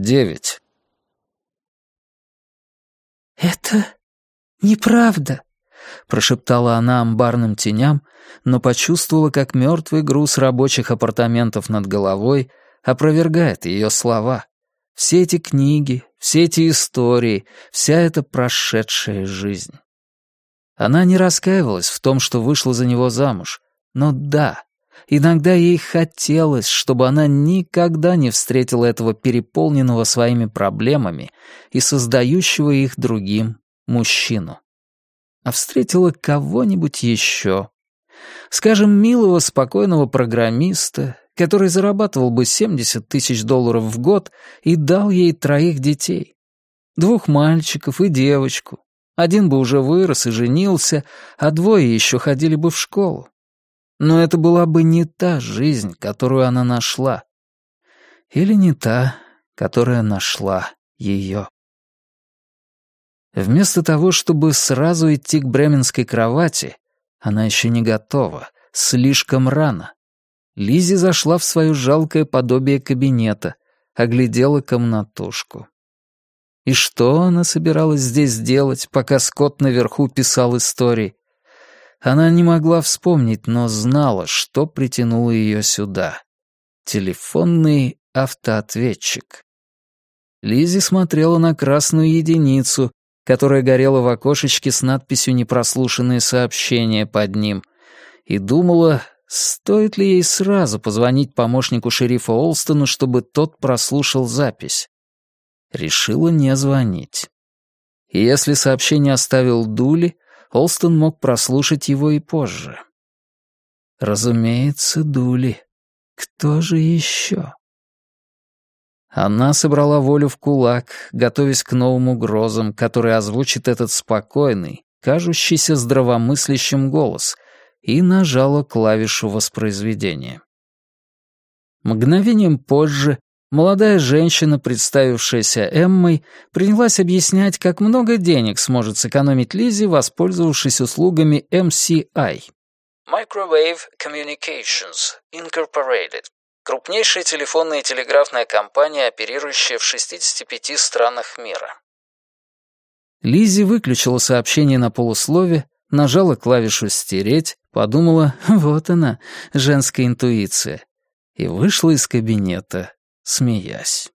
Девять. «Это неправда», — прошептала она амбарным теням, но почувствовала, как мертвый груз рабочих апартаментов над головой опровергает ее слова. Все эти книги, все эти истории, вся эта прошедшая жизнь. Она не раскаивалась в том, что вышла за него замуж, но да, иногда ей хотелось, чтобы она никогда не встретила этого переполненного своими проблемами и создающего их другим мужчину. А встретила кого-нибудь еще. Скажем, милого, спокойного программиста, который зарабатывал бы 70 тысяч долларов в год и дал ей троих детей. Двух мальчиков и девочку. Один бы уже вырос и женился, а двое еще ходили бы в школу. Но это была бы не та жизнь, которую она нашла. Или не та, которая нашла ее. Вместо того, чтобы сразу идти к бременской кровати, она еще не готова, слишком рано. Лизи зашла в свое жалкое подобие кабинета, оглядела комнатушку. И что она собиралась здесь делать, пока Скотт наверху писал истории? Она не могла вспомнить, но знала, что притянуло ее сюда. Телефонный автоответчик. Лизи смотрела на красную единицу, которая горела в окошечке с надписью «Непрослушанные сообщения» под ним, и думала, Стоит ли ей сразу позвонить помощнику шерифа Олстону, чтобы тот прослушал запись? Решила не звонить. И если сообщение оставил Дули, Олстон мог прослушать его и позже. Разумеется, Дули. Кто же еще? Она собрала волю в кулак, готовясь к новым угрозам, которые озвучит этот спокойный, кажущийся здравомыслящим голос — и нажала клавишу воспроизведения. Мгновением позже молодая женщина, представившаяся Эммой, принялась объяснять, как много денег сможет сэкономить Лизи, воспользовавшись услугами MCI. Microwave Communications Incorporated. Крупнейшая телефонная и телеграфная компания, оперирующая в 65 странах мира. Лизи выключила сообщение на полуслове, нажала клавишу «Стереть», подумала, вот она, женская интуиция, и вышла из кабинета, смеясь.